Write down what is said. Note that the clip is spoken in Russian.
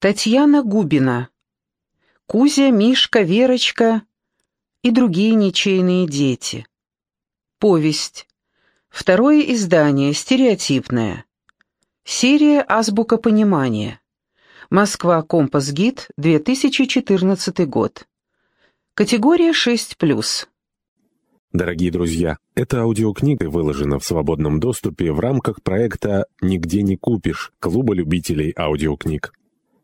Татьяна Губина. Кузя, Мишка, Верочка и другие ничейные дети. Повесть. Второе издание, стереотипное. Серия «Азбука понимания». Москва, Компас Гид, 2014 год. Категория 6+. Дорогие друзья, эта аудиокнига выложена в свободном доступе в рамках проекта «Нигде не купишь» Клуба любителей аудиокниг.